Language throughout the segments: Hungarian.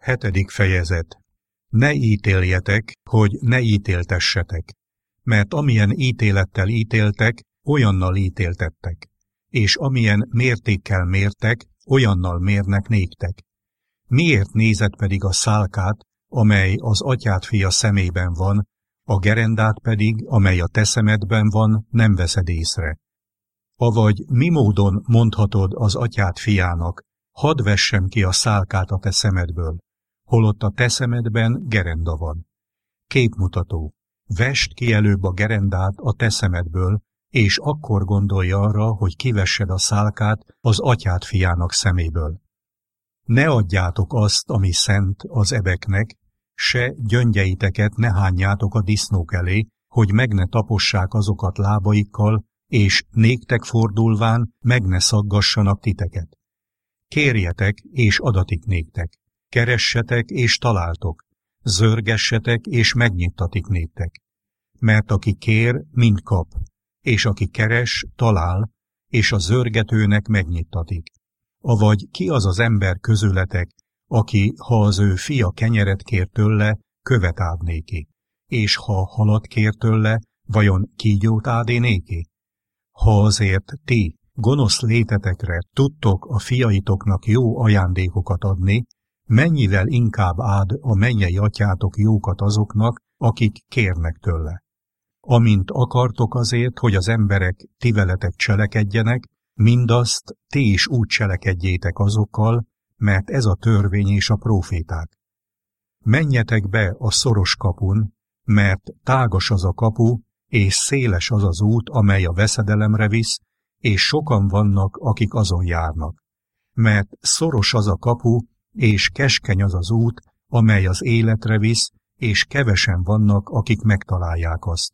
Hetedik fejezet Ne ítéljetek, hogy ne ítéltessetek, mert amilyen ítélettel ítéltek, olyannal ítéltettek, és amilyen mértékkel mértek, olyannal mérnek néktek. Miért nézett pedig a szálkát, amely az atyát fia szemében van, a gerendát pedig, amely a te szemedben van, nem veszed észre? Avagy mi módon mondhatod az atyát fiának, hadd vessem ki a szálkát a te szemedből, holott a te szemedben gerenda van. Képmutató. Vest ki előbb a gerendát a te szemedből, és akkor gondolja arra, hogy kivessed a szálkát az atyát fiának szeméből. Ne adjátok azt, ami szent az ebeknek, se gyöngyeiteket ne hányjátok a disznók elé, hogy meg ne tapossák azokat lábaikkal, és néktek fordulván meg ne szaggassanak titeket. Kérjetek, és adatik néktek. Keressetek, és találtok. Zörgessetek, és megnyittatik néktek. Mert aki kér, mind kap, és aki keres, talál, és a zörgetőnek megnyittatik. Avagy ki az az ember közületek, aki, ha az ő fia kenyeret kér tőle, követ ád néki, és ha halat kér tőle, vajon kígyót ádé néki? Ha azért ti, gonosz létetekre tudtok a fiaitoknak jó ajándékokat adni, mennyivel inkább ád a mennyei atyátok jókat azoknak, akik kérnek tőle. Amint akartok azért, hogy az emberek ti veletek cselekedjenek, mindazt ti is úgy cselekedjétek azokkal, mert ez a törvény és a proféták. Menjetek be a szoros kapun, mert tágas az a kapu, és széles az az út, amely a veszedelemre visz, és sokan vannak, akik azon járnak. Mert szoros az a kapu, és keskeny az az út, amely az életre visz, és kevesen vannak, akik megtalálják azt.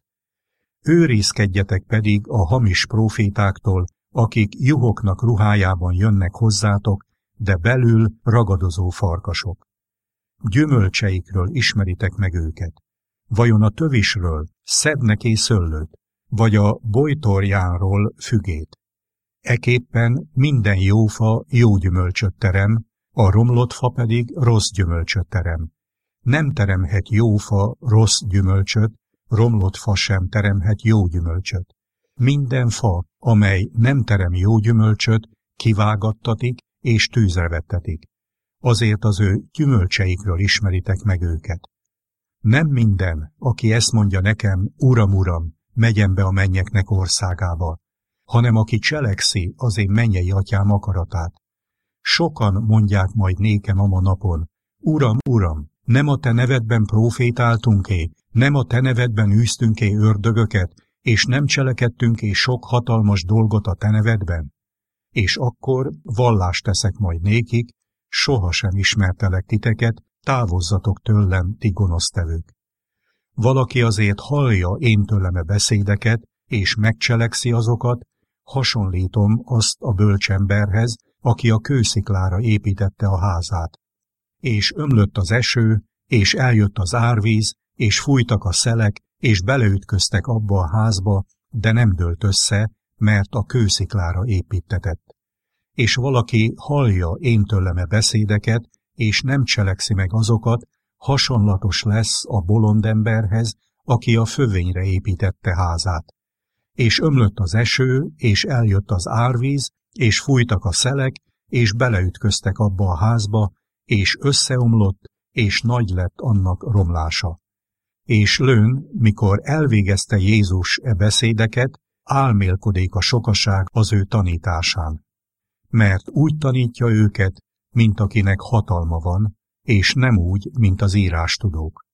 Őrizkedjetek pedig a hamis profétáktól, akik juhoknak ruhájában jönnek hozzátok, de belül ragadozó farkasok. Gyümölcseikről ismeritek meg őket. Vajon a tövisről szednek-é szöllőt, vagy a bojtorjánról fügét? Eképpen minden jó fa jó gyümölcsöt terem, a romlott fa pedig rossz gyümölcsöt terem. Nem teremhet jó fa rossz gyümölcsöt, romlott fa sem teremhet jó gyümölcsöt. Minden fa, amely nem terem jó gyümölcsöt, kivágattatik és tűzre vettetik. Azért az ő gyümölcseikről ismeritek meg őket. Nem minden, aki ezt mondja nekem, Uram, Uram, megyen be a mennyeknek országába, hanem aki cselekszi az én mennyei atyám akaratát. Sokan mondják majd nékem a napon, Uram, Uram, nem a te nevedben profétáltunk-é, nem a te nevedben űztünk-é ördögöket, és nem cselekedtünk-é sok hatalmas dolgot a te nevedben? És akkor vallást teszek majd nékik, sohasem ismertelek titeket, távozzatok tőlem, ti gonosztevők. Valaki azért hallja én tőleme beszédeket, és megcselekszi azokat, hasonlítom azt a bölcsemberhez, aki a kősziklára építette a házát. És ömlött az eső, és eljött az árvíz, és fújtak a szelek, és beleütköztek abba a házba, de nem dőlt össze, mert a kősziklára építetett. És valaki hallja én tőleme beszédeket, és nem cselekszi meg azokat, hasonlatos lesz a bolond emberhez, aki a fövényre építette házát. És ömlött az eső, és eljött az árvíz, és fújtak a szelek, és beleütköztek abba a házba, és összeomlott, és nagy lett annak romlása. És lőn, mikor elvégezte Jézus e beszédeket, álmélkodik a sokaság az ő tanításán. Mert úgy tanítja őket, mint akinek hatalma van, és nem úgy, mint az írástudók.